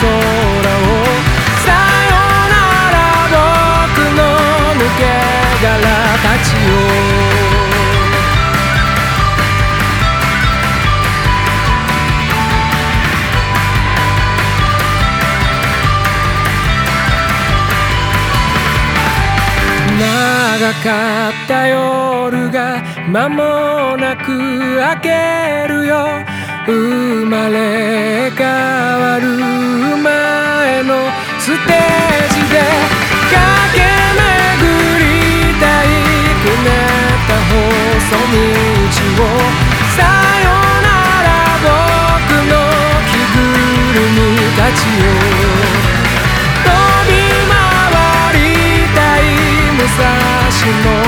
空をさよなら僕の抜け殻たちよ長かった夜が間もなく明けるよ生まれ変わる前のステージで駆け巡りたいくねった細道をさよなら僕の着ぐるみたちよ飛び回りたい武蔵野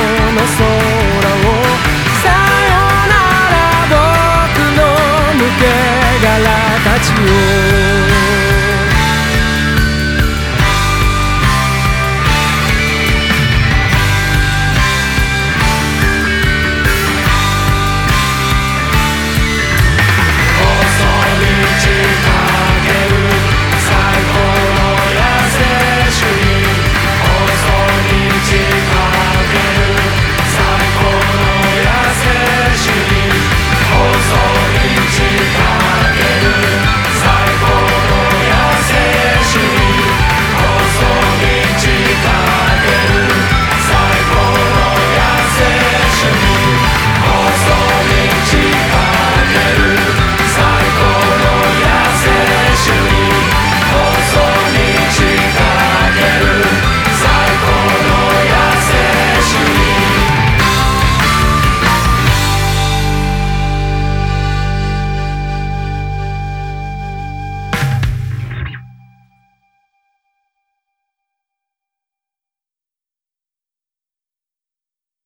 よ